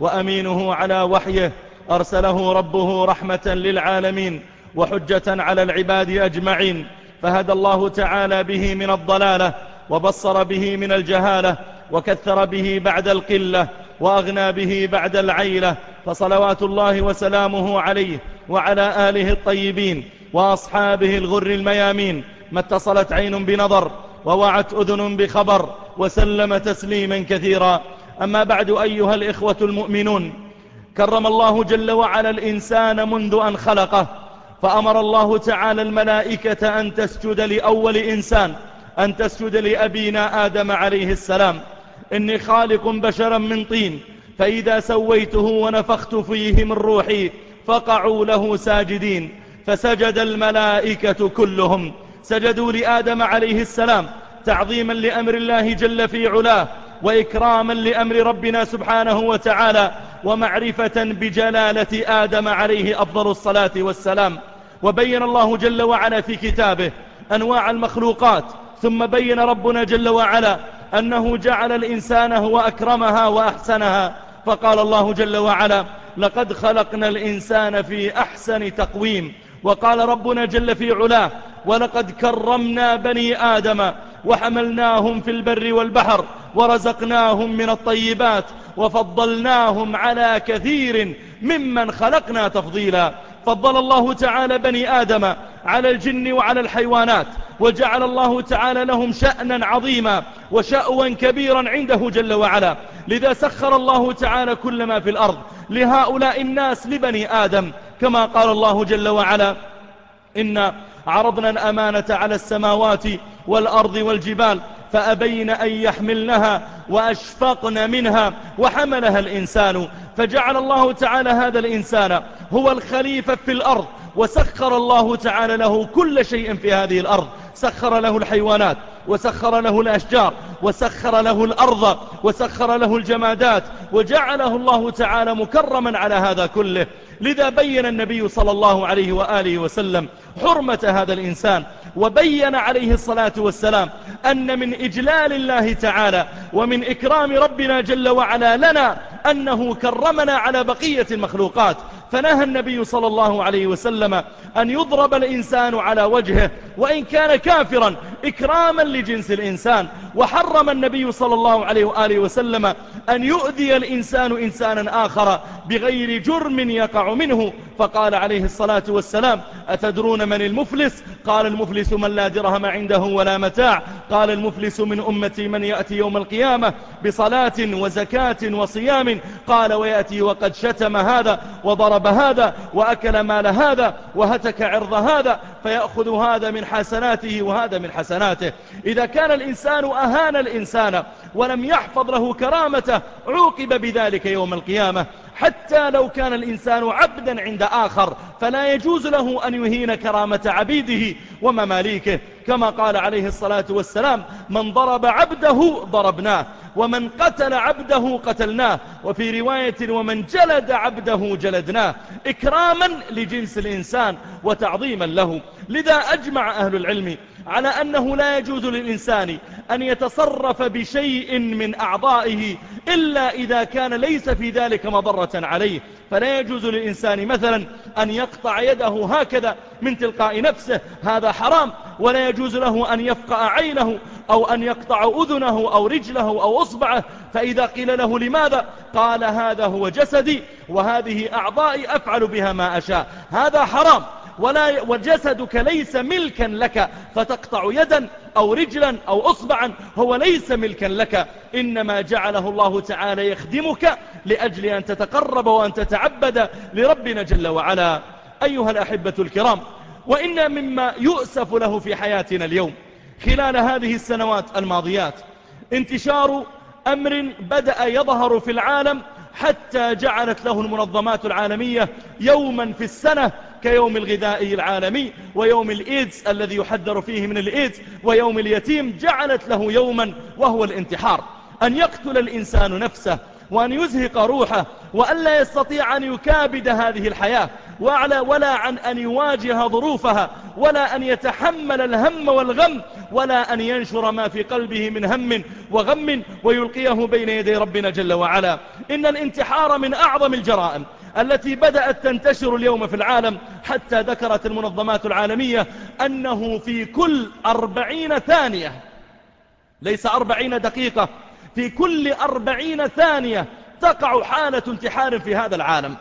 وأمينه على وحيه أرسله ربه رحمة للعالمين وحجة على العباد أجمعين فهدى الله تعالى به من الضلالة وبصر به من الجهالة وكثر به بعد القلة وأغنى به بعد العيلة فصلوات الله وسلامه عليه وعلى آله الطيبين وأصحابه الغر الميامين ما اتصلت عين بنظر ووعت أذن بخبر وسلم تسليما كثيرا. أما بعد أيها الإخوة المؤمنون كرم الله جل وعلا الإنسان منذ أن خلقه فأمر الله تعالى الملائكة أن تسجد لأول إنسان أن تسجد لأبينا آدم عليه السلام. إني خالق بشرا من طين فإذا سويته ونفخت فيه من روحي فقعوا له ساجدين. فسجد الملائكة كلهم. سجدوا لآدم عليه السلام تعظيما لأمر الله جل في علاه. وإكراما لأمر ربنا سبحانه وتعالى ومعرفة بجلالة آدم عليه أفضل الصلاة والسلام. وبين الله جل وعلا في كتابه أنواع المخلوقات ثم بين ربنا جل وعلا أنه جعل الإنسان هو أكرمها وأحسنها. فقال الله جل وعلا لقد خلقنا الإنسان في أحسن تقويم وقال ربنا جل في علاه ولقد كرمنا بني آدم وحملناهم في البر والبحر ورزقناهم من الطيبات وفضلناهم على كثير ممن خلقنا تفضيلا. فضل الله تعالى بني آدم على الجن وعلى الحيوانات وجعل الله تعالى لهم شأنا عظيما وشأوا كبيرا عنده جل وعلا. لذا سخر الله تعالى كل ما في الأرض لهؤلاء الناس لبني آدم كما قال الله جل وعلا إن عرضنا الأمانة على السماوات والأرض والجبال فأبين أن يحملنها وأشفقن منها وحملها الإنسان. فجعل الله تعالى هذا الإنسان هو الخليفة في الأرض وسخر الله تعالى له كل شيء في هذه الأرض. سخر له الحيوانات وسخر له الأشجار وسخر له الأرض وسخر له الجمادات وجعله الله تعالى مكرما على هذا كله. لذا بين النبي صلى الله عليه وآله وسلم حرمة هذا الإنسان. وبين عليه الصلاة والسلام أن من إجلال الله تعالى ومن إكرام ربنا جل وعلا لنا أنه كرمنا على بقية المخلوقات. فنهى النبي صلى الله عليه وسلم أن يضرب الإنسان على وجهه وإن كان كافرا إكراما لجنس الإنسان. وحرم النبي صلى الله عليه وآله وسلم أن يؤذي الإنسان إنسانا آخر بغير جرم يقع منه. فقال عليه الصلاة والسلام أتدرون من المفلس؟ قال المفلس من لا درهم عنده ولا متاع. قال المفلس من أمتي من يأتي يوم القيامة بصلاة وزكاة وصيام. قال ويأتي وقد شتم هذا وضرب هذا وأكل مال هذا وهتك عرض هذا فيأخذ هذا من حسناته وهذا من حسناته. إذا كان الإنسان أهان الإنسان ولم يحفظ له كرامته عوقب بذلك يوم القيامة. حتى لو كان الإنسان عبدا عند آخر فلا يجوز له أن يهين كرامة عبيده ومماليكه. كما قال عليه الصلاة والسلام من ضرب عبده ضربناه ومن قتل عبده قتلناه. وفي رواية ومن جلد عبده جلدناه. إكراما لجنس الإنسان وتعظيما له. لذا أجمع أهل العلم على أنه لا يجوز للإنسان أن يتصرف بشيء من أعضائه إلا إذا كان ليس في ذلك مضرة عليه. فلا يجوز للإنسان مثلا أن يقطع يده هكذا من تلقاء نفسه هذا حرام. ولا يجوز له أن يفقع عينه أو أن يقطع أذنه أو رجله أو أصبعه. فإذا قيل له لماذا؟ قال هذا هو جسدي وهذه أعضائي أفعل بها ما أشاء. هذا حرام. ولا وجسدك ليس ملكا لك فتقطع يدا أو رجلا أو أصبعا هو ليس ملكا لك. إنما جعله الله تعالى يخدمك لأجل أن تتقرب وأن تتعبد لربنا جل وعلا. أيها الأحبة الكرام وإن مما يؤسف له في حياتنا اليوم خلال هذه السنوات الماضيات انتشار أمر بدأ يظهر في العالم حتى جعلت له المنظمات العالمية يوما في السنة كيوم الغذاء العالمي ويوم الإيدز الذي يحذر فيه من الإيدز ويوم اليتيم جعلت له يوما وهو الانتحار. أن يقتل الإنسان نفسه وأن يزهق روحه وأن لا يستطيع أن يكابد هذه الحياة ولا عن أن يواجه ظروفها ولا أن يتحمل الهم والغم ولا أن ينشر ما في قلبه من هم وغم ويلقيه بين يدي ربنا جل وعلا. إن الانتحار من أعظم الجرائم. التي بدأت تنتشر اليوم في العالم حتى ذكرت المنظمات العالمية أنه في كل أربعين ثانية ليس أربعين دقيقة في كل أربعين ثانية تقع حالة انتحار في هذا العالم.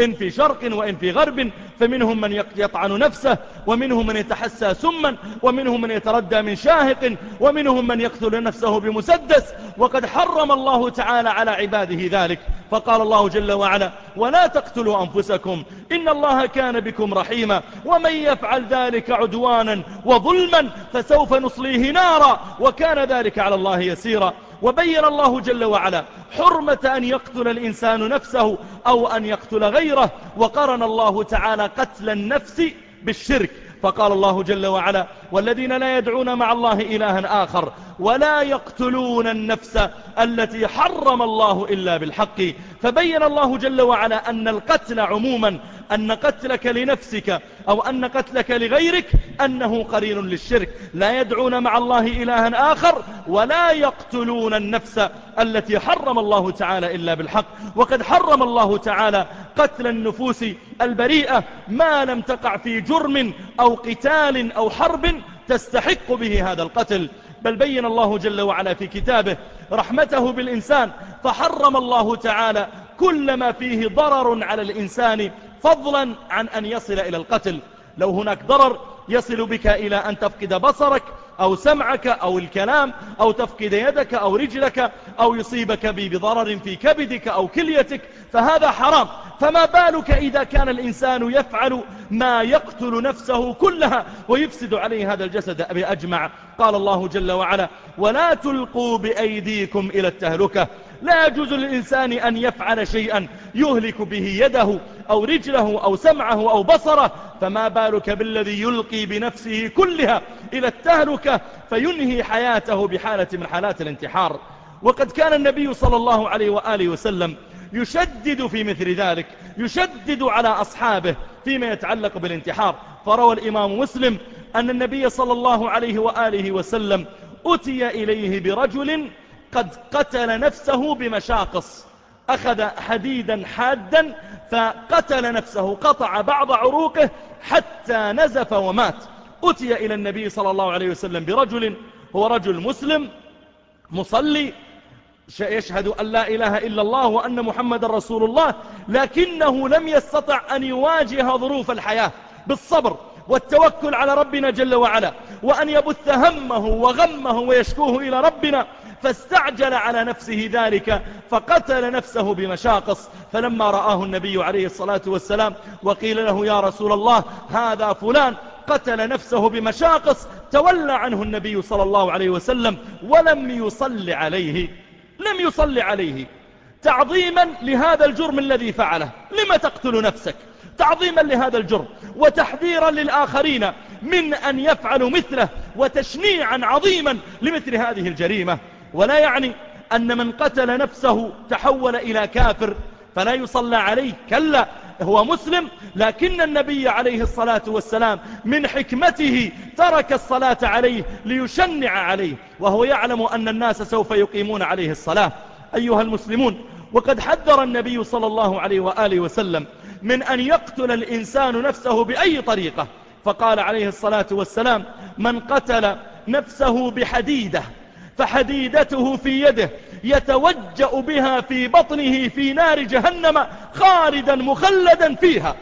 إن في شرق وإن في غرب فمنهم من يطعن نفسه ومنهم من يتحسى سما ومنهم من يتردى من شاهق ومنهم من يقتل نفسه بمسدس. وقد حرم الله تعالى على عباده ذلك. فقال الله جل وعلا ولا تقتلوا أنفسكم إن الله كان بكم رحيما ومن يفعل ذلك عدوانا وظلما فسوف نصليه نارا وكان ذلك على الله يسيرا. وبين الله جل وعلا حرمة أن يقتل الإنسان نفسه أو أن يقتل غيره وقرن الله تعالى قتل النفس بالشرك. فقال الله جل وعلا والذين لا يدعون مع الله إلها آخر ولا يقتلون النفس التي حرم الله إلا بالحق. فبين الله جل وعلا أن القتل عموما أن قتلك لنفسك أو أن قتلك لغيرك أنه قرين للشرك. لا يدعون مع الله إلها آخر ولا يقتلون النفس التي حرم الله تعالى إلا بالحق. وقد حرم الله تعالى قتل النفوس البريئة ما لم تقع في جرم أو قتال أو حرب تستحق به هذا القتل. بل بين الله جل وعلا في كتابه رحمته بالإنسان فحرم الله تعالى كل ما فيه ضرر على الإنسان فضلا عن أن يصل إلى القتل. لو هناك ضرر يصل بك إلى أن تفقد بصرك أو سمعك أو الكلام أو تفقد يدك أو رجلك أو يصيبك بضرر في كبدك أو كليتك فهذا حرام. فما بالك إذا كان الإنسان يفعل ما يقتل نفسه كلها ويفسد عليه هذا الجسد؟ بأجمع قال الله جل وعلا ولا تلقوا بأيديكم إلى التهلكة. لا يجوز للإنسان أن يفعل شيئا يهلك به يده أو رجله أو سمعه أو بصره فما بالك بالذي يلقي بنفسه كلها إلى التهلكة فينهي حياته بحالة من حالات الانتحار. وقد كان النبي صلى الله عليه وآله وسلم يشدد في مثل ذلك يشدد على أصحابه فيما يتعلق بالانتحار. فروى الإمام مسلم أن النبي صلى الله عليه وآله وسلم أتي إليه برجل قد قتل نفسه بمشاقص. أخذ حديدا حادا فقتل نفسه قطع بعض عروقه حتى نزف ومات. أتي إلى النبي صلى الله عليه وسلم برجل هو رجل مسلم مصلي يشهد أن لا إله إلا الله وأن محمد رسول الله لكنه لم يستطع أن يواجه ظروف الحياة بالصبر والتوكل على ربنا جل وعلا وأن يبث همه وغمه ويشكوه إلى ربنا فاستعجل على نفسه ذلك فقتل نفسه بمشاقص. فلما رآه النبي عليه الصلاة والسلام وقيل له يا رسول الله هذا فلان قتل نفسه بمشاقص. تولى عنه النبي صلى الله عليه وسلم ولم يصل عليه. لم يصل عليه. تعظيما لهذا الجرم الذي فعله. لما تقتل نفسك؟ تعظيما لهذا الجرم. وتحذيرا للآخرين من أن يفعلوا مثله وتشنيعا عظيما لمثل هذه الجريمة. ولا يعني أن من قتل نفسه تحول إلى كافر فلا يصلى عليه. كلا هو مسلم لكن النبي عليه الصلاة والسلام من حكمته ترك الصلاة عليه ليشنع عليه وهو يعلم أن الناس سوف يقيمون عليه الصلاة. أيها المسلمون وقد حذر النبي صلى الله عليه وآله وسلم من أن يقتل الإنسان نفسه بأي طريقة. فقال عليه الصلاة والسلام من قتل نفسه بحديدة فحديدته في يده يتوجأ بها في بطنه في نار جهنم خالدا مخلدا فيها.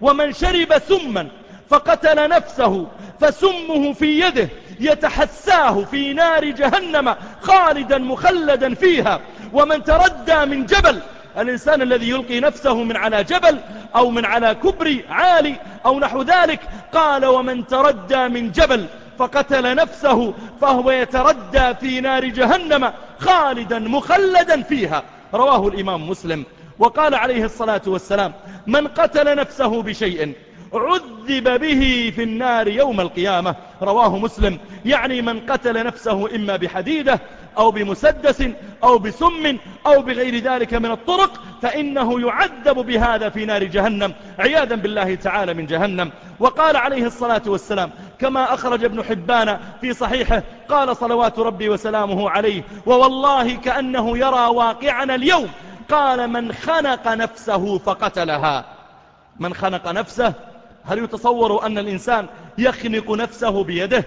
ومن شرب سما فقتل نفسه فسمه في يده يتحساه في نار جهنم خالدا مخلدا فيها. ومن تردى من جبل الإنسان الذي يلقي نفسه من على جبل أو من على كبري عالي أو نحو ذلك قال ومن تردى من جبل فقتل نفسه فهو يتردى في نار جهنم خالدا مخلدا فيها. رواه الإمام مسلم. وقال عليه الصلاة والسلام من قتل نفسه بشيء عذب به في النار يوم القيامة. رواه مسلم. يعني من قتل نفسه إما بحديدة أو بمسدس أو بسم أو بغير ذلك من الطرق فإنه يعذب بهذا في نار جهنم. عياذا بالله تعالى من جهنم. وقال عليه الصلاة والسلام كما أخرج ابن حبان في صحيحه قال صلوات ربي وسلامه عليه ووالله كأنه يرى واقعنا اليوم. قال من خنق نفسه فقتلها. من خنق نفسه؟ هل يتصور أن الإنسان يخنق نفسه بيده؟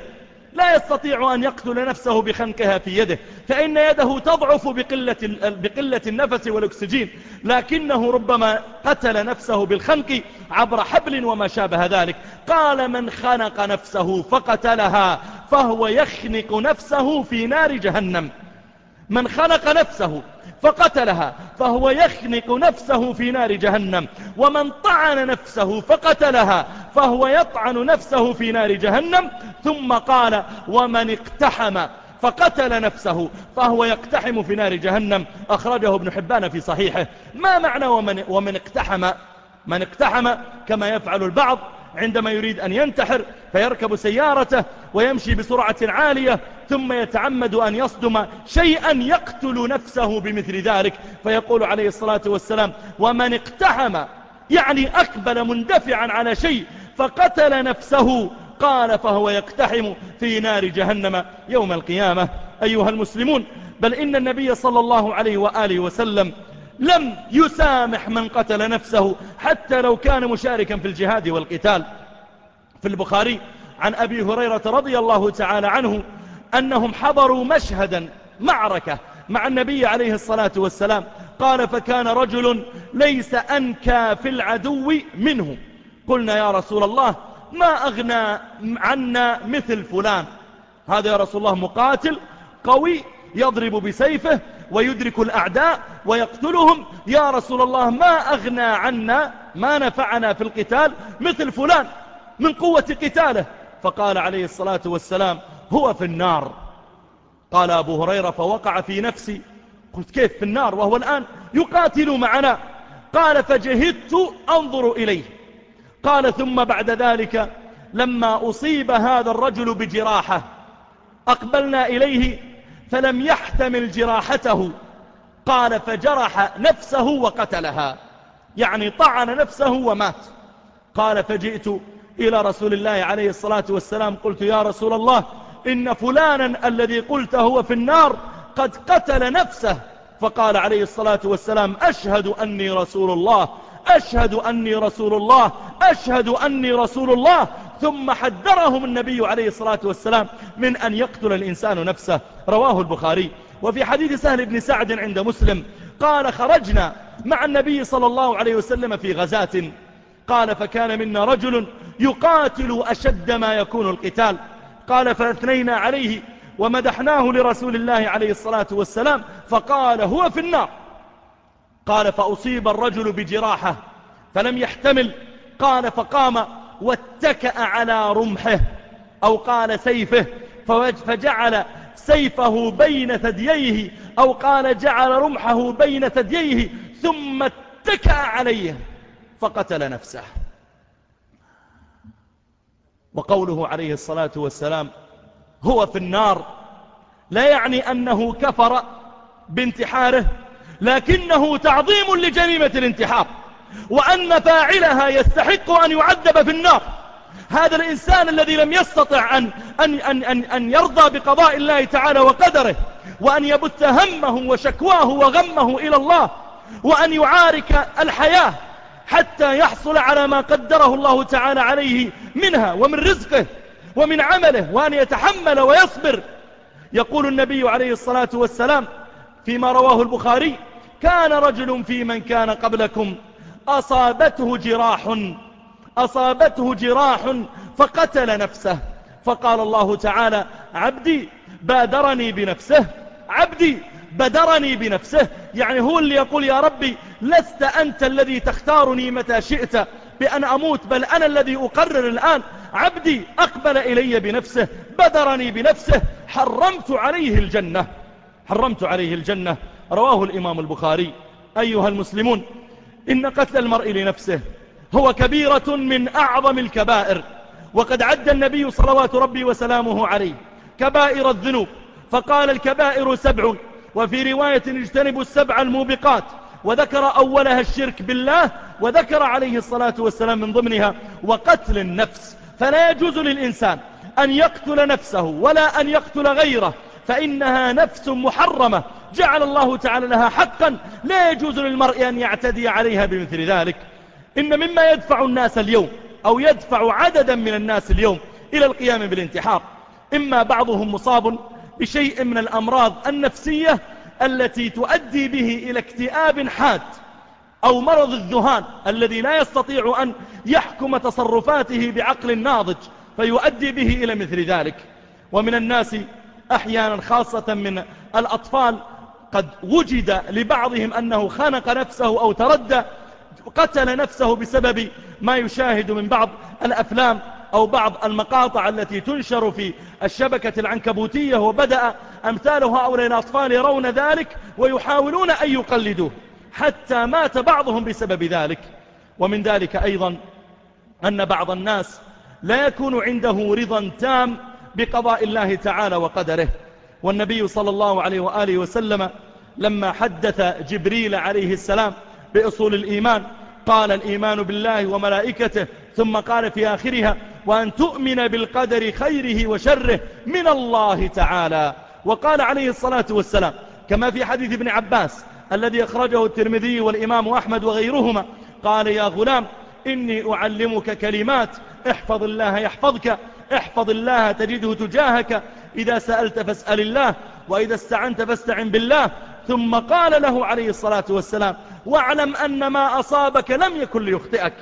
لا يستطيع أن يقتل نفسه بخنقها في يده فإن يده تضعف بقلة, بقلة النفس والأكسجين لكنه ربما قتل نفسه بالخنق عبر حبل وما شابه ذلك. قال من خنق نفسه فقتلها فهو يخنق نفسه في نار جهنم. من خنق نفسه فقتلها فهو يخنق نفسه في نار جهنم. ومن طعن نفسه فقتلها فهو يطعن نفسه في نار جهنم. ثم قال ومن اقتحم فقتل نفسه فهو يقتحم في نار جهنم. أخرجه ابن حبان في صحيحه. ما معنى ومن, ومن اقتحم؟ من اقتحم كما يفعل البعض عندما يريد أن ينتحر فيركب سيارته ويمشي بسرعة عالية ثم يتعمد أن يصدم شيئا يقتل نفسه بمثل ذلك. فيقول عليه الصلاة والسلام ومن اقتحم يعني أقبل مندفعا على شيء فقتل نفسه قال فهو يقتحم في نار جهنم يوم القيامة. أيها المسلمون بل إن النبي صلى الله عليه وآله وسلم لم يسامح من قتل نفسه حتى لو كان مشاركا في الجهاد والقتال. في البخاري عن أبي هريرة رضي الله تعالى عنه أنهم حضروا مشهدا معركة مع النبي عليه الصلاة والسلام. قال فكان رجل ليس أنكى في العدو منه. قلنا يا رسول الله ما أغنى عنا مثل فلان. هذا يا رسول الله مقاتل قوي يضرب بسيفه ويدرك الأعداء ويقتلهم. يا رسول الله ما أغنى عنا ما نفعنا في القتال مثل فلان من قوة قتاله. فقال عليه الصلاة والسلام هو في النار. قال أبو هريرة فوقع في نفسي. قلت كيف في النار وهو الآن يقاتل معنا؟ قال فجهدت أنظر إليه. قال ثم بعد ذلك لما أصيب هذا الرجل بجراحة أقبلنا إليه فلم يحتمل جراحته قال فجرح نفسه وقتلها يعني طعن نفسه ومات قال فجئت إلى رسول الله عليه الصلاة والسلام قلت يا رسول الله إن فلانا الذي قلت هو في النار قد قتل نفسه فقال عليه الصلاة والسلام أشهد أني رسول الله أشهد أني رسول الله أشهد أني رسول الله. ثم حذرهم النبي عليه الصلاة والسلام من أن يقتل الإنسان نفسه. رواه البخاري. وفي حديث سهل بن سعد عند مسلم قال خرجنا مع النبي صلى الله عليه وسلم في غزاة. قال فكان منا رجل يقاتل أشد ما يكون القتال. قال فأثنينا عليه ومدحناه لرسول الله عليه الصلاة والسلام فقال هو في النار. قال فأصيب الرجل بجراحة فلم يحتمل قال فقام واتكأ على رمحه أو قال سيفه فجعل سيفه بين ثدييه أو قال جعل رمحه بين ثدييه ثم اتكأ عليه فقتل نفسه. وقوله عليه الصلاة والسلام هو في النار لا يعني أنه كفر بانتحاره لكنه تعظيم لجريمة الانتحار. وأن فاعلها يستحق أن يعذب في النار. هذا الإنسان الذي لم يستطع أن, أن, أن, أن, أن يرضى بقضاء الله تعالى وقدره وأن يبث همه وشكواه وغمه إلى الله وأن يعارك الحياة حتى يحصل على ما قدره الله تعالى عليه منها ومن رزقه ومن عمله وأن يتحمل ويصبر. يقول النبي عليه الصلاة والسلام فيما رواه البخاري كان رجل في من كان قبلكم أصابته جراح أصابته جراح فقتل نفسه. فقال الله تعالى عبدي بادرني بنفسه عبدي بدرني بنفسه. يعني هو اللي يقول يا ربي لست أنت الذي تختارني متى شئت بأن أموت بل أنا الذي أقرر الآن. عبدي أقبل إلي بنفسه بدرني بنفسه حرمت عليه الجنة حرمت عليه الجنة. رواه الإمام البخاري. أيها المسلمون إن قتل المرء لنفسه هو كبيرة من أعظم الكبائر وقد عد النبي صلوات ربي وسلامه عليه كبائر الذنوب فقال الكبائر سبع وفي رواية اجتنبوا السبع الموبقات وذكر أولها الشرك بالله وذكر عليه الصلاة والسلام من ضمنها وقتل النفس. فلا يجوز للإنسان أن يقتل نفسه ولا أن يقتل غيره فإنها نفس محرمة جعل الله تعالى لها حقا. لا يجوز للمرء أن يعتدي عليها بمثل ذلك. إن مما يدفع الناس اليوم أو يدفع عددا من الناس اليوم إلى القيام بالانتحار إما بعضهم مصاب بشيء من الأمراض النفسية التي تؤدي به إلى اكتئاب حاد أو مرض الذهان الذي لا يستطيع أن يحكم تصرفاته بعقل ناضج فيؤدي به إلى مثل ذلك. ومن الناس أحيانا خاصة من الأطفال قد وجد لبعضهم أنه خنق نفسه أو تردى قتل نفسه بسبب ما يشاهد من بعض الأفلام أو بعض المقاطع التي تنشر في الشبكة العنكبوتية وبدأ أمثال هؤلاء الأطفال يرون ذلك ويحاولون أن يقلدوه حتى مات بعضهم بسبب ذلك. ومن ذلك أيضا أن بعض الناس لا يكون عنده رضا تام بقضاء الله تعالى وقدره. والنبي صلى الله عليه وآله وسلم لما حدث جبريل عليه السلام بأصول الإيمان قال الإيمان بالله وملائكته ثم قال في آخرها وأن تؤمن بالقدر خيره وشره من الله تعالى وقال عليه الصلاة والسلام كما في حديث ابن عباس الذي أخرجه الترمذي والإمام أحمد وغيرهما قال يا غلام إني أعلمك كلمات احفظ الله يحفظك احفظ الله تجده تجاهك إذا سألت فاسأل الله وإذا استعنت فاستعن بالله. ثم قال له عليه الصلاة والسلام واعلم أن ما أصابك لم يكن ليخطئك.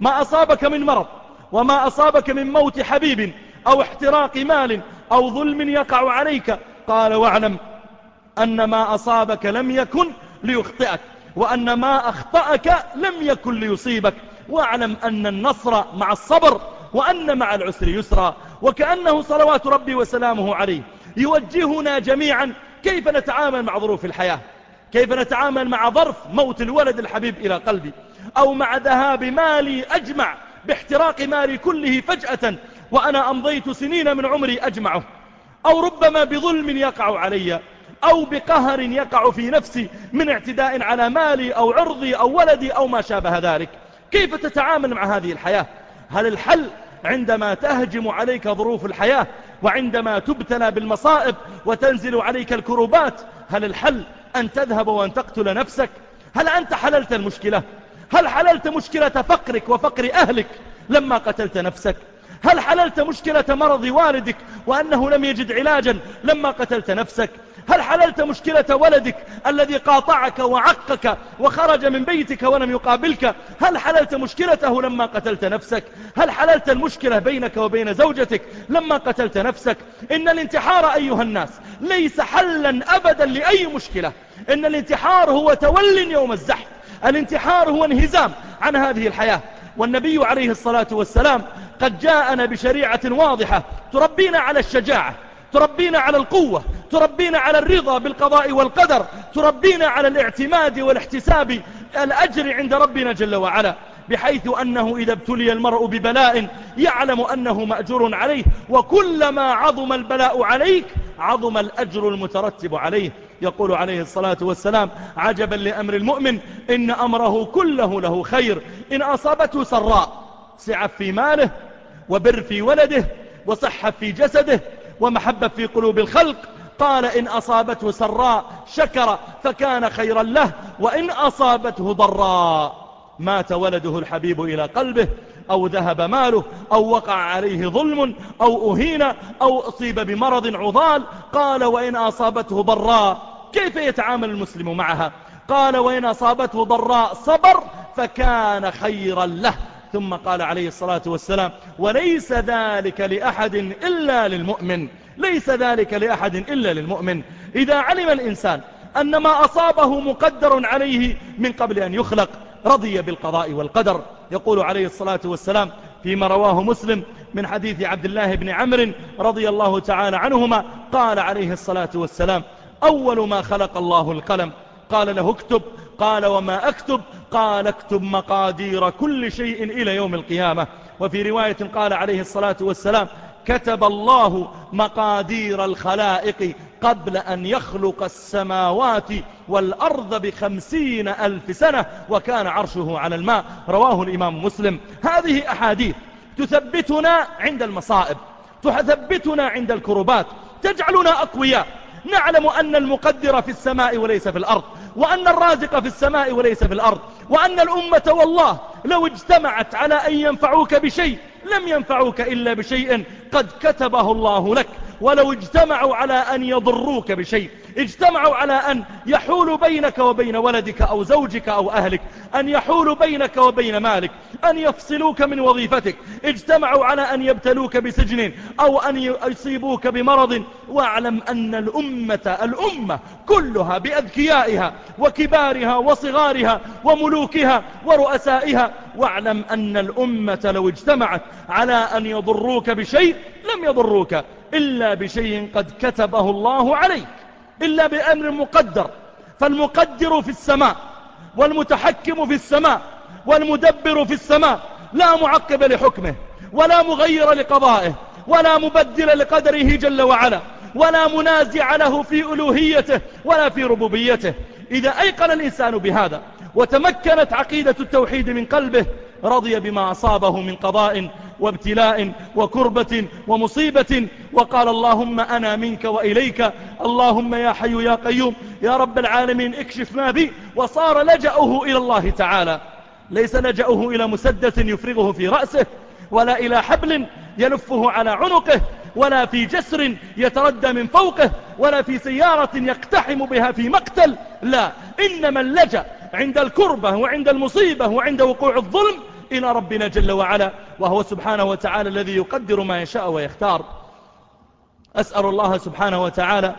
ما أصابك من مرض وما أصابك من موت حبيب أو احتراق مال أو ظلم يقع عليك. قال واعلم أن ما أصابك لم يكن ليخطئك وأن ما أخطأك لم يكن ليصيبك. واعلم أن النصر مع الصبر وأن مع العسر يسرا. وكأنه صلوات ربي وسلامه عليه. يوجهنا جميعا كيف نتعامل مع ظروف الحياة؟ كيف نتعامل مع ظرف موت الولد الحبيب إلى قلبي؟ أو مع ذهاب مالي أجمع باحتراق مالي كله فجأة وأنا أمضيت سنين من عمري أجمعه؟ أو ربما بظلم يقع علي أو بقهر يقع في نفسي من اعتداء على مالي أو عرضي أو ولدي أو ما شابه ذلك؟ كيف تتعامل مع هذه الحياة؟ هل الحل عندما تهجم عليك ظروف الحياة وعندما تبتلى بالمصائب وتنزل عليك الكروبات هل الحل أن تذهب وأن تقتل نفسك؟ هل أنت حللت المشكلة؟ هل حللت مشكلة فقرك وفقر أهلك لما قتلت نفسك؟ هل حللت مشكلة مرض والدك وأنه لم يجد علاجا لما قتلت نفسك؟ هل حللت مشكلة ولدك الذي قاطعك وعقك وخرج من بيتك ولم يقابلك؟ هل حللت مشكلته لما قتلت نفسك؟ هل حللت المشكلة بينك وبين زوجتك لما قتلت نفسك؟ إن الانتحار أيها الناس ليس حلا أبدا لأي مشكلة. إن الانتحار هو تول يوم الزحف. الانتحار هو انهزام عن هذه الحياة. والنبي عليه الصلاة والسلام قد جاءنا بشريعة واضحة تربينا على الشجاعة تربينا على القوة تربينا على الرضا بالقضاء والقدر تربينا على الاعتماد والاحتساب الأجر عند ربنا جل وعلا بحيث أنه إذا ابتلي المرء ببلاء يعلم أنه مأجور عليه وكلما عظم البلاء عليك عظم الأجر المترتب عليه. يقول عليه الصلاة والسلام عجبا لأمر المؤمن إن أمره كله له خير إن أصابته سراء سعف في ماله وبر في ولده وصحة في جسده ومحبة في قلوب الخلق قال إن أصابته سراء شكر فكان خيرا له وإن أصابته ضراء مات ولده الحبيب إلى قلبه أو ذهب ماله أو وقع عليه ظلم أو أهين أو أصيب بمرض عضال. قال وإن أصابته ضراء كيف يتعامل المسلم معها؟ قال وإن أصابته ضراء صبر فكان خيرا له. ثم قال عليه الصلاة والسلام وليس ذلك لأحد إلا للمؤمن. ليس ذلك لأحد إلا للمؤمن. إذا علم الإنسان أن ما أصابه مقدر عليه من قبل أن يخلق رضي بالقضاء والقدر. يقول عليه الصلاة والسلام فيما رواه مسلم من حديث عبد الله بن عمرو رضي الله تعالى عنهما قال عليه الصلاة والسلام أول ما خلق الله القلم. قال له اكتب. قال وما أكتب؟ قال اكتب مقادير كل شيء إلى يوم القيامة. وفي رواية قال عليه الصلاة والسلام كتب الله مقادير الخلائق قبل أن يخلق السماوات والأرض بخمسين ألف سنة وكان عرشه على الماء. رواه الإمام مسلم. هذه أحاديث تثبتنا عند المصائب تثبتنا عند الكربات تجعلنا أقوياء. نعلم أن المقدر في السماء وليس في الأرض وأن الرازق في السماء وليس في الأرض وأن الأمة والله لو اجتمعت على أن ينفعوك بشيء لم ينفعوك إلا بشيء قد كتبه الله لك. ولو اجتمعوا على أن يضروك بشيء اجتمعوا على أن يحولوا بينك وبين ولدك أو زوجك أو أهلك أن يحولوا بينك وبين مالك أن يفصلوك من وظيفتك اجتمعوا على أن يبتلوك بسجن أو أن يصيبوك بمرض واعلم أن الأمة الأمة كلها بأذكيائها وكبارها وصغارها وملوكها ورؤسائها واعلم أن الأمة لو اجتمعت على أن يضروك بشيء لم يضروك. إلا بشيء قد كتبه الله عليك إلا بأمر مقدر. فالمقدر في السماء والمتحكم في السماء والمدبر في السماء لا معقب لحكمه ولا مغير لقضائه ولا مبدل لقدره جل وعلا ولا منازع له في ألوهيته ولا في ربوبيته. إذا أيقن الإنسان بهذا وتمكنت عقيدة التوحيد من قلبه رضي بما أصابه من قضاء وابتلاء وكربة ومصيبة وقال اللهم أنا منك وإليك اللهم يا حي يا قيوم يا رب العالمين اكشف ما بي وصار لجأه إلى الله تعالى ليس لجأه إلى مسدس يفرغه في رأسه ولا إلى حبل يلفه على عنقه ولا في جسر يتردى من فوقه ولا في سيارة يقتحم بها في مقتل لا إنما اللجأ عند الكربة وعند المصيبة وعند وقوع الظلم إلى ربنا جل وعلا وهو سبحانه وتعالى الذي يقدر ما يشاء ويختار. أسأل الله سبحانه وتعالى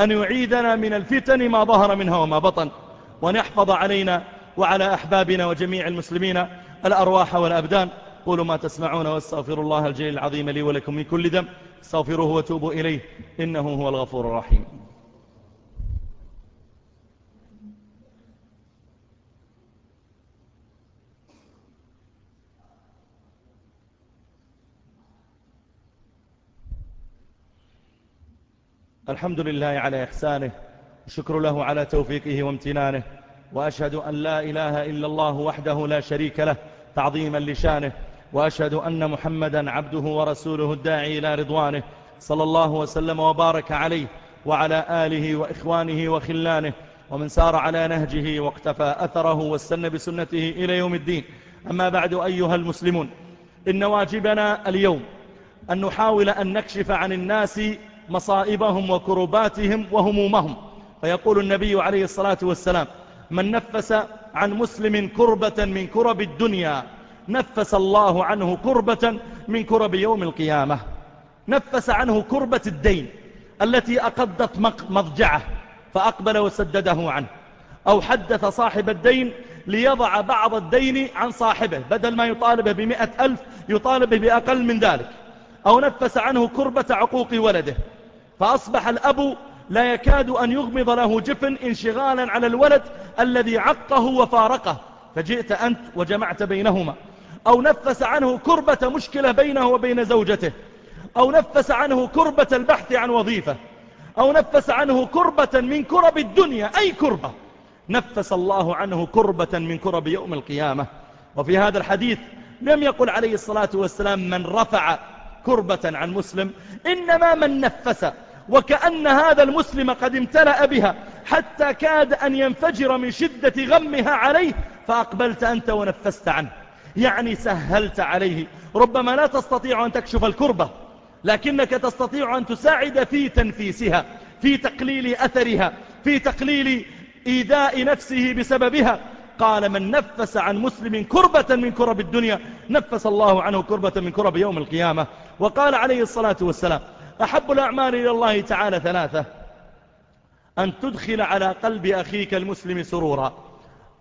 أن يعيدنا من الفتن ما ظهر منها وما بطن وأن يحفظ علينا وعلى أحبابنا وجميع المسلمين الأرواح والأبدان. قولوا ما تسمعون واستغفر الله الجليل العظيم لي ولكم من كل دم استغفروه وتوبوا إليه إنه هو الغفور الرحيم. الحمد لله على إحسانه الشكر له على توفيقه وامتنانه وأشهد أن لا إله إلا الله وحده لا شريك له تعظيما لشانه وأشهد أن محمدا عبده ورسوله الداعي إلى رضوانه صلى الله وسلم وبارك عليه وعلى آله وإخوانه وخلانه ومن سار على نهجه واقتفى أثره واستنى بسنته إلى يوم الدين. أما بعد أيها المسلمون إن واجبنا اليوم أن نحاول أن نكشف عن الناس مصائبهم وكرباتهم وهمومهم. فيقول النبي عليه الصلاة والسلام من نفس عن مسلم كربة من كرب الدنيا نفس الله عنه كربة من كرب يوم القيامة. نفس عنه كربة الدين التي أقدت مضجعه فأقبل وسدده عنه. أو حدث صاحب الدين ليضع بعض الدين عن صاحبه بدل ما يطالبه بمئة ألف يطالبه بأقل من ذلك. أو نفس عنه كربة عقوق ولده فأصبح الأب لا يكاد أن يغمض له جفن انشغالا على الولد الذي عقه وفارقه. فجئت أنت وجمعت بينهما. أو نفس عنه كربة مشكلة بينه وبين زوجته. أو نفس عنه كربة البحث عن وظيفة. أو نفس عنه كربة من كرب الدنيا. أي كربة؟ نفس الله عنه كربة من كرب يوم القيامة. وفي هذا الحديث لم يقل عليه الصلاة والسلام من رفع كربة عن مسلم إنما من نفس وكأن هذا المسلم قد امتلأ بها حتى كاد أن ينفجر من شدة غمها عليه فأقبلت أنت ونفست عنه. يعني سهلت عليه. ربما لا تستطيع أن تكشف الكربة لكنك تستطيع أن تساعد في تنفيسها في تقليل أثرها في تقليل إيذاء نفسه بسببها. قال من نفس عن مسلم كربة من كرب الدنيا نفس الله عنه كربة من كرب يوم القيامة. وقال عليه الصلاة والسلام أحب الأعمال إلى الله تعالى ثلاثة. أن تدخل على قلب أخيك المسلم سرورا.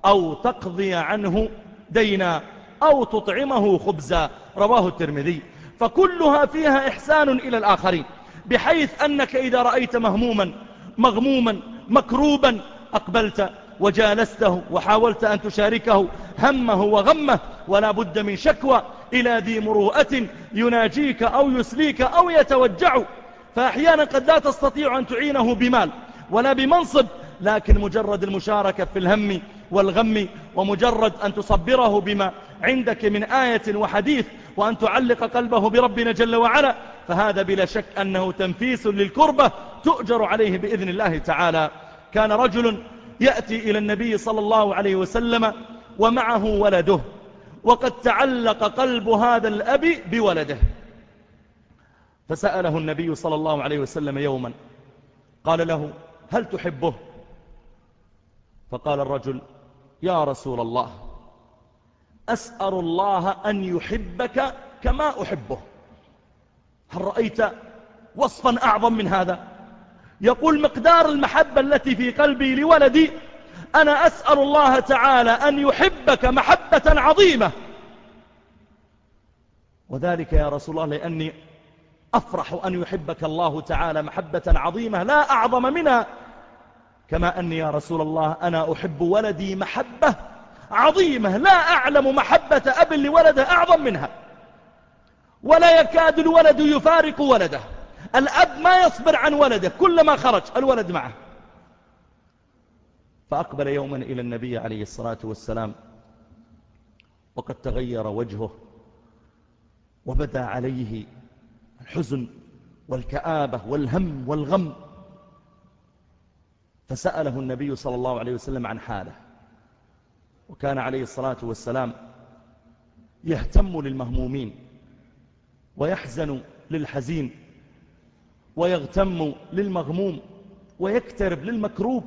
أو تقضي عنه دينا. أو تطعمه خبزا. رواه الترمذي. فكلها فيها إحسان إلى الآخرين. بحيث أنك إذا رأيت مهموما مغموما مكروبا أقبلت وجالسته وحاولت أن تشاركه همه وغمه ولا بد من شكوى. إلى ذي مروءة يناجيك أو يسليك أو يتوجع فأحيانا قد لا تستطيع أن تعينه بمال ولا بمنصب لكن مجرد المشاركة في الهم والغم ومجرد أن تصبره بما عندك من آية وحديث وأن تعلق قلبه بربنا جل وعلا فهذا بلا شك أنه تنفيس للكربة تؤجر عليه بإذن الله تعالى. كان رجل يأتي إلى النبي صلى الله عليه وسلم ومعه ولده وقد تعلق قلب هذا الأب بولده. فسأله النبي صلى الله عليه وسلم يوما قال له هل تحبه؟ فقال الرجل يا رسول الله أسأل الله أن يحبك كما أحبه. هل رأيت وصفا أعظم من هذا؟ يقول مقدار المحبة التي في قلبي لولدي أنا أسأل الله تعالى أن يحبك محبة عظيمة. وذلك يا رسول الله لأني أفرح أن يحبك الله تعالى محبة عظيمة لا أعظم منها. كما أني يا رسول الله أنا أحب ولدي محبة عظيمة لا أعلم محبة أب لولده أعظم منها. ولا يكاد الولد يفارق ولده. الأب ما يصبر عن ولده كلما خرج الولد معه. فأقبل يوما إلى النبي عليه الصلاة والسلام وقد تغير وجهه وبدا عليه الحزن والكآبة والهم والغم. فسأله النبي صلى الله عليه وسلم عن حاله وكان عليه الصلاة والسلام يهتم للمهمومين ويحزن للحزين ويغتم للمغموم ويكترب للمكروب.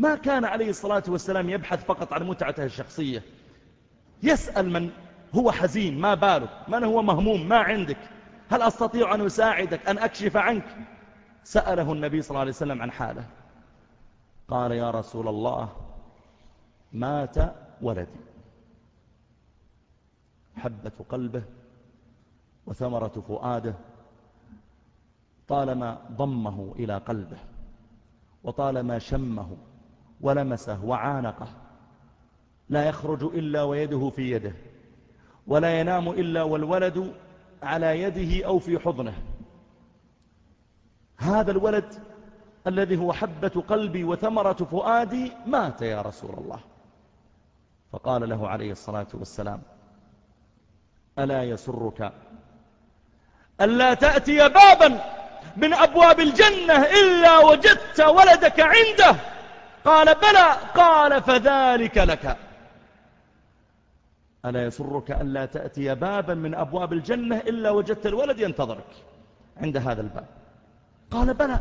ما كان عليه الصلاة والسلام يبحث فقط عن متعته الشخصية. يسأل من هو حزين ما بالك؟ من هو مهموم؟ ما عندك؟ هل أستطيع أن أساعدك أن أكشف عنك؟ سأله النبي صلى الله عليه وسلم عن حاله. قال يا رسول الله مات ولدي. حبة قلبه وثمرة فؤاده. طالما ضمه إلى قلبه وطالما شمه ولمسه وعانقه. لا يخرج إلا ويده في يده ولا ينام إلا والولد على يده أو في حضنه. هذا الولد الذي هو حبة قلبي وثمرة فؤادي مات يا رسول الله. فقال له عليه الصلاة والسلام ألا يسرك ألا تأتي بابا من أبواب الجنة إلا وجدت ولدك عنده قال بلى قال فذلك لك. ألا يسرك ألا تأتي بابا من أبواب الجنة إلا وجدت الولد ينتظرك عند هذا الباب. قال بلى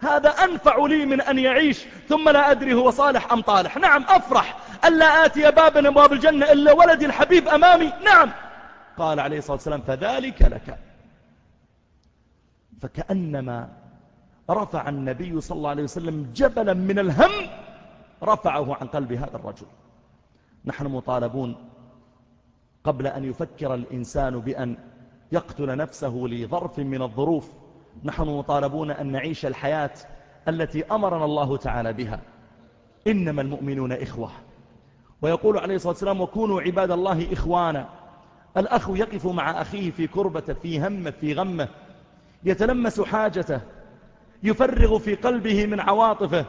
هذا أنفع لي من أن يعيش ثم لا أدري هو صالح أم طالح. نعم أفرح ألا آتي بابا من أبواب الجنة إلا ولدي الحبيب أمامي. نعم. قال عليه الصلاة والسلام فذلك لك. فكأنما رفع النبي صلى الله عليه وسلم جبلا من الهم رفعه عن قلب هذا الرجل. نحن مطالبون قبل أن يفكر الإنسان بأن يقتل نفسه لظرف من الظروف نحن مطالبون أن نعيش الحياة التي أمرنا الله تعالى بها. إنما المؤمنون إخوة. ويقول عليه الصلاة والسلام وكونوا عباد الله إخوانا. الأخ يقف مع أخيه في كربة في همة في غمة يتلمس حاجته يفرغ في قلبه من عواطفه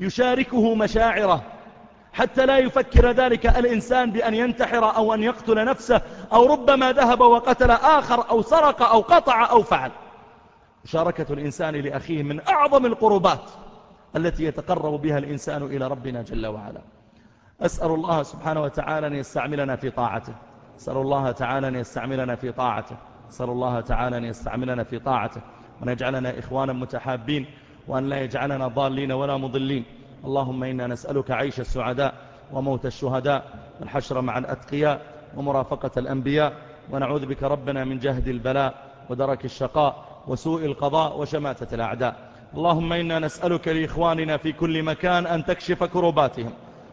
يشاركه مشاعره حتى لا يفكر ذلك الإنسان بأن ينتحر أو أن يقتل نفسه أو ربما ذهب وقتل آخر أو سرق أو قطع أو فعل. مشاركة الإنسان لأخيه من أعظم القربات التي يتقرب بها الإنسان إلى ربنا جل وعلا. أسأل الله سبحانه وتعالى أن يستعملنا في طاعته. أسأل الله تعالى أن يستعملنا في طاعته. أسأل الله تعالى أن يستعملنا في طاعته. وأن يجعلنا إخوانا متحابين وأن لا يجعلنا ضالين ولا مضلين. اللهم إنا نسألك عيش السعداء وموت الشهداء والحشر مع الأتقياء ومرافقة الأنبياء. ونعوذ بك ربنا من جهد البلاء ودرك الشقاء وسوء القضاء وشماتة الأعداء. اللهم إنا نسألك لإخواننا في كل مكان أن تكشف كرباتهم.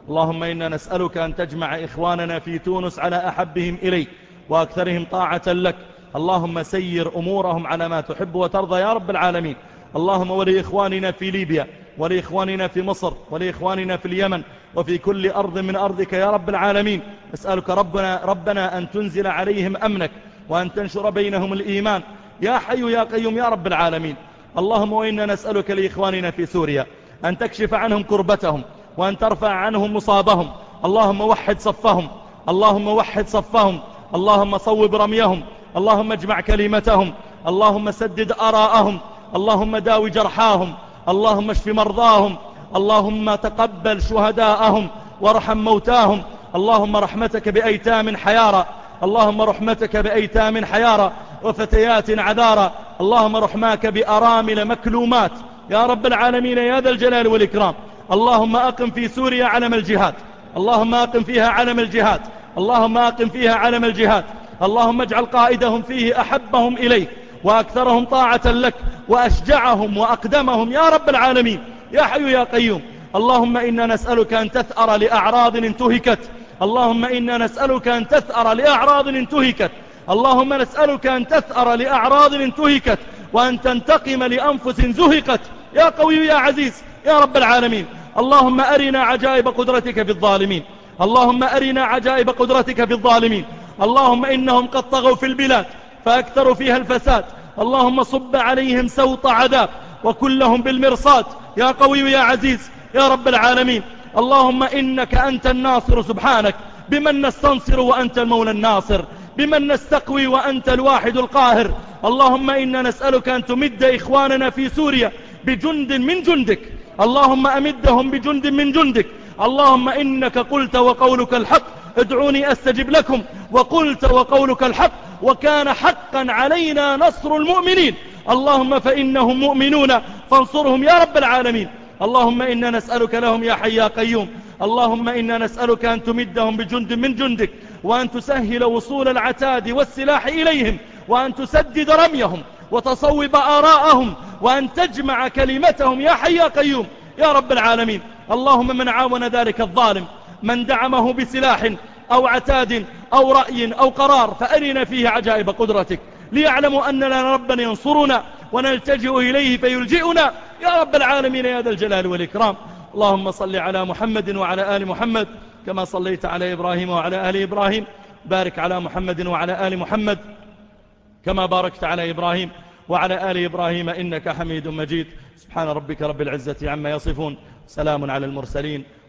اللهم إنا نسألك أن تجمع إخواننا في تونس على أحبهم إليك وأكثرهم طاعة لك. اللهم سير أمورهم على ما تحب وترضى يا رب العالمين. اللهم ولي إخواننا في ليبيا ولإخواننا في مصر ولإخواننا في اليمن وفي كل أرض من أرضك يا رب العالمين. أسألك ربنا, ربنا أن تنزل عليهم أمنك وأن تنشر بينهم الإيمان. يا حي يا قيوم يا رب العالمين. اللهم وإنا نسألك لإخواننا في سوريا أن تكشف عنهم كربتهم وأن ترفع عنهم مصابهم. اللهم وحد صفهم اللهم وحد صفهم اللهم صوب رميهم اللهم اجمع كلمتهم اللهم سدد آراءهم اللهم داوي جرحاهم اللهم اشف مرضاهم اللهم تقبل شهداءهم وارحم موتاهم اللهم رحمتك بأيتام حيارى اللهم رحمتك بأيتام حيارى وفتيات عذارى اللهم رحماك بأرامل مكلومات. يا رب العالمين يا ذا الجلال والإكرام اللهم أقم في سوريا علم الجهاد اللهم أقم فيها علم الجهاد اللهم أقم فيها علم الجهاد. اللهم اجعل قائدهم فيه أحبهم إليك وأكثرهم طاعة لك وأشجعهم وأقدمهم يا رب العالمين يا حي يا قيوم اللهم إنا نسألك أن تثأر لأعراض انتهكت اللهم إنا نسألك أن تثأر لأعراض انتهكت اللهم نسألك أن تثأر لأعراض انتهكت وأن تنتقم لأنفس زهقت يا قوي يا عزيز يا رب العالمين اللهم أرنا عجائب قدرتك في الظالمين اللهم أرنا عجائب قدرتك في الظالمين اللهم إنهم قد طغوا في البلاد فأكثروا فيها الفساد. اللهم صب عليهم سوط عذاب وكلهم بالمرصاد. يا قوي يا عزيز يا رب العالمين. اللهم إنك أنت الناصر سبحانك. بمن نستنصر وأنت المولى الناصر. بمن نستقوي وأنت الواحد القاهر. اللهم إنا نسألك أن تمد إخواننا في سوريا بجند من جندك. اللهم أمدهم بجند من جندك. اللهم إنك قلت وقولك الحق. ادعوني أستجب لكم. وقلت وقولك الحق وكان حقا علينا نصر المؤمنين. اللهم فإنهم مؤمنون فانصرهم يا رب العالمين. اللهم إنا نسألك لهم يا حي يا قيوم. اللهم إنا نسألك أن تمدهم بجند من جندك وأن تسهل وصول العتاد والسلاح إليهم وأن تسدد رميهم وتصوب آراءهم وأن تجمع كلمتهم يا حي يا قيوم. يا رب العالمين. اللهم من عاون ذلك الظالم. من دعمه بسلاح أو عتاد أو رأي أو قرار فأرنا فيه عجائب قدرتك ليعلموا أن لنا ربا ينصرنا ونلتجئ إليه فيلجئنا. يا رب العالمين يا ذا الجلال والإكرام. اللهم صل على محمد وعلى آل محمد كما صليت على إبراهيم وعلى آل إبراهيم. بارك على محمد وعلى آل محمد كما باركت على إبراهيم وعلى آل إبراهيم إنك حميد مجيد. سبحان ربك رب العزة عما يصفون. سلام على المرسلين.